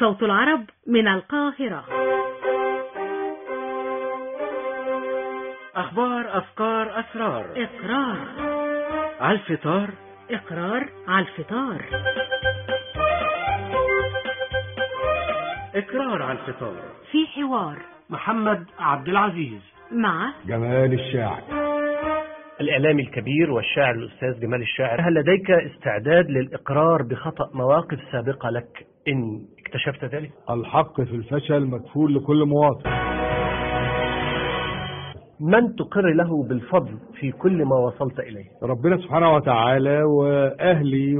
صوت العرب من القاهرة. أخبار أفكار أسرار. إقرار. على الفطار. إقرار على الفطار. إقرار على الفطار. في حوار. محمد عبد العزيز. مع جمال الشاعر. الإعلامي الكبير والشاعر الأستاذ جمال الشاعر. هل لديك استعداد للإقرار بخطأ مواقف سابقة لك؟ إن اكتشفت ذلك؟ الحق في الفشل مكفول لكل مواطن من تقر له بالفضل في كل ما وصلت إليه؟ ربنا سبحانه وتعالى وأهلي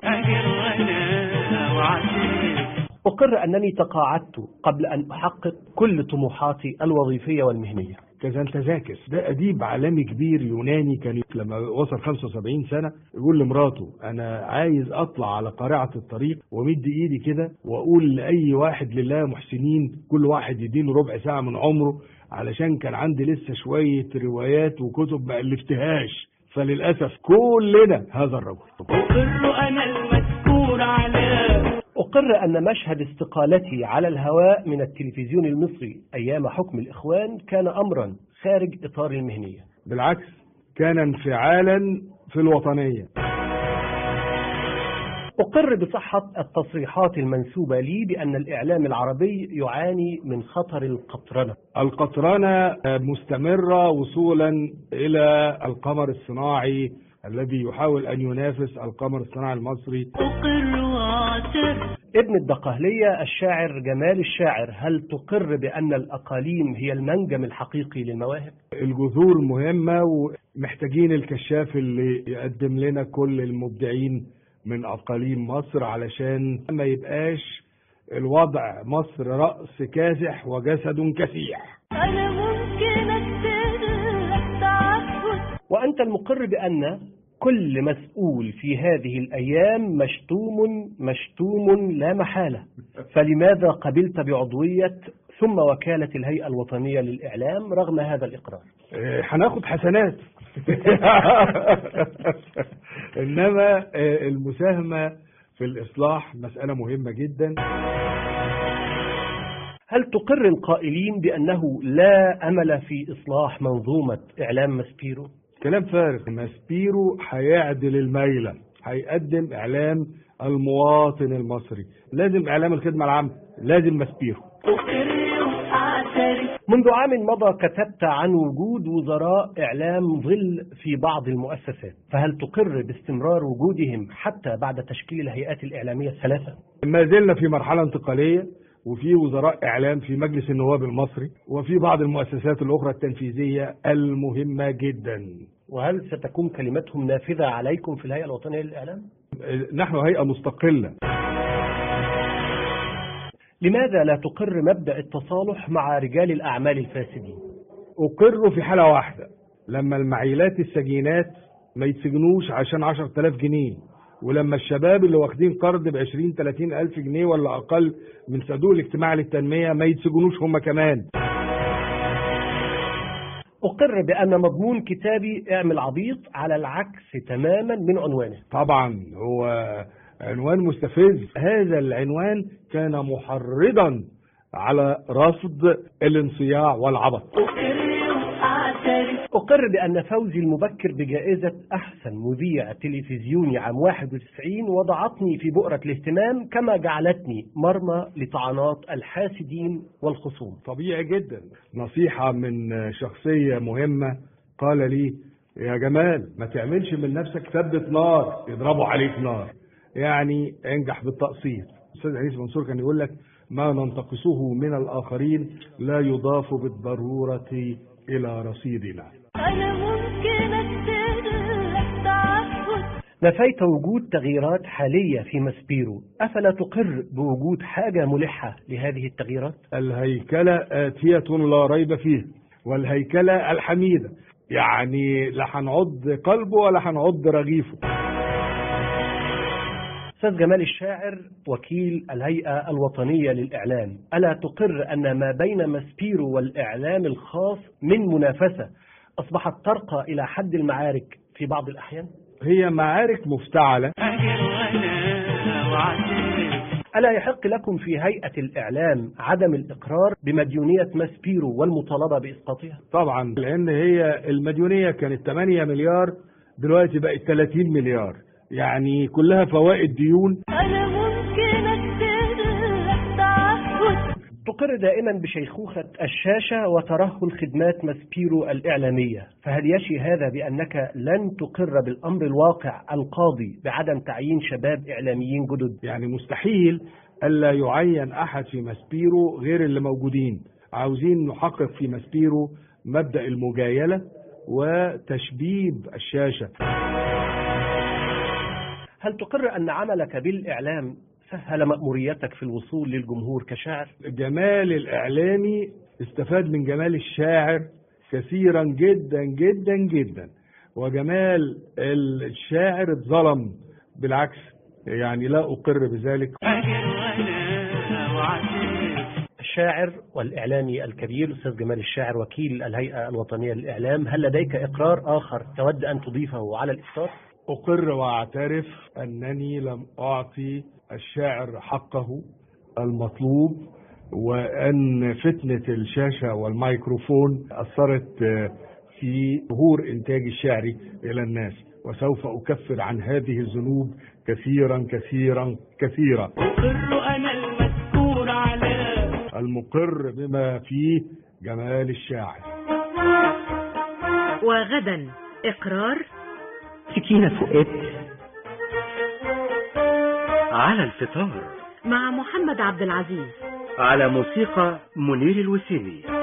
أقر أنني تقاعدت قبل أن أحقق كل طموحاتي الوظيفية والمهنية كازانتزاكس ده أديب عالمي كبير يوناني كان لما وصل 75 سنة يقول لمراته أنا عايز أطلع على قارعة الطريق ومد إيدي كده وأقول لأي واحد لله محسنين كل واحد يديله ربع ساعة من عمره علشان كان عندي لسه شوية روايات وكتب ما ألفتهاش. فللأسف كلنا هذا الرجل. المذكور على أقر أن مشهد استقالتي على الهواء من التلفزيون المصري أيام حكم الإخوان كان أمرا خارج إطار المهنية. بالعكس كان انفعالا في الوطنية. أقر بصحة التصريحات المنسوبة لي بأن الإعلام العربي يعاني من خطر القطرنة. القطرنة مستمرة وصولا إلى القمر الصناعي الذي يحاول أن ينافس القمر الصناعي المصري. أقر ابن الدقهلية الشاعر جمال الشاعر هل تقر بأن الأقاليم هي المنجم الحقيقي للمواهب؟ الجذور مهمة ومحتاجين الكشاف اللي يقدم لنا كل المبدعين من أقاليم مصر علشان ما يبقاش الوضع مصر رأس كاسح وجسد كسيح أنا ممكن وأنت المقر بأن كل مسؤول في هذه الأيام مشتوم مشتوم لا محالة. فلماذا قبلت بعضوية ثم وكالة الهيئة الوطنية للإعلام رغم هذا الإقرار؟ آه، هناخد حسنات. إنما آه، المساهمة في الإصلاح مسألة مهمة جدا. هل تقر القائلين بأنه لا أمل في إصلاح منظومة إعلام مسبيرو؟ كلام فارغ ماسبيرو هيعدل الميلة هيقدم إعلام المواطن المصري. لازم إعلام الخدمة العامة لازم ماسبيرو منذ عام مضى كتبت عن وجود وزراء إعلام ظل في بعض المؤسسات فهل تقر باستمرار وجودهم حتى بعد تشكيل الهيئات الإعلامية الثلاثة؟ ما زلنا في مرحلة انتقالية. وفي وزراء إعلام في مجلس النواب المصري وفي بعض المؤسسات الأخرى التنفيذية المهمة جدا وهل ستكون كلمتهم نافذة عليكم في الهيئة الوطنية للإعلام؟ نحن هيئة مستقلة لماذا لا تقر مبدأ التصالح مع رجال الأعمال الفاسدين؟ أقر في حالة واحدة لما المعيلات السجينات ما يتسجنوش عشان 10000 جنيه ولما الشباب اللي واخدين قرض ب 20 30 ألف جنيه ولا أقل من صندوق الاجتماع للتنمية ما يتسجنوش هم كمان. أقر بأن مضمون كتابي إعمل عبيط على العكس تماما من عنوانه. طبعا هو عنوان مستفز. هذا العنوان كان محرضا على رصد الانصياع والعبط. أقر بأن فوزي المبكر بجائزة أحسن مذيع تلفزيوني عام 91 وضعتني في بؤرة الاهتمام كما جعلتني مرمى لطعنات الحاسدين والخصوم. طبيعي جدا. نصيحة من شخصية مهمة قال لي يا جمال ما تعملش من نفسك ثبت نار يضربوا عليك نار. يعني انجح بالتقصير. أستاذ عيسى منصور كان يقول لك ما ننتقصه من الآخرين لا يضاف بالضرورة إلى رصيدنا. نفيت وجود تغييرات حالية في مسبيرو أفلا تقر بوجود حاجة ملحة لهذه التغييرات؟ الهيكلة آتية لا ريب فيه والهيكلة الحميدة. يعني لا هنعض قلبه ولا هنعض رغيفه. أستاذ جمال الشاعر وكيل الهيئة الوطنية للإعلام. ألا تقر أن ما بين مسبيرو والإعلام الخاص من منافسة أصبحت ترقى إلى حد المعارك في بعض الأحيان؟ هي معارك مفتعلة. ألا يحق لكم في هيئة الإعلام عدم الإقرار بمديونية ماسبيرو والمطالبة بإسقاطها؟ طبعا لأن هي المديونية كانت 8 مليار دلوقتي بقت 30 مليار. يعني كلها فوائد ديون. أنت تقر دائما بشيخوخة الشاشة وترهل خدمات ماسبيرو الإعلامية. فهل يشي هذا بأنك لن تقر بالأمر الواقع القاضي بعدم تعيين شباب إعلاميين جدد؟ يعني مستحيل ألا يعين أحد في ماسبيرو غير اللي موجودين عاوزين نحقق في ماسبيرو مبدأ المجايلة وتشبيب الشاشة. هل تقر أن عملك بالإعلام سهل مأموريتك في الوصول للجمهور كشاعر؟ جمال الإعلامي استفاد من جمال الشاعر كثيرا جدا جدا جدا وجمال الشاعر اتظلم بالعكس يعني لا أقر بذلك الشاعر والإعلامي الكبير الأستاذ جمال الشاعر وكيل الهيئة الوطنية للإعلام هل لديك إقرار آخر تود أن تضيفه على الإفطار؟ أقر وأعترف أنني لم أعطي الشاعر حقه المطلوب وأن فتنة الشاشة والميكروفون أثرت في ظهور إنتاج الشعري إلى الناس. وسوف أكفر عن هذه الذنوب كثيرا كثيرا كثيرا. أقر أنا المذكور على المقر بما فيه جمال الشاعر. وغدا إقرار سكينة فؤاد. على الفطار. مع محمد عبد العزيز. على موسيقى منير الوسيمي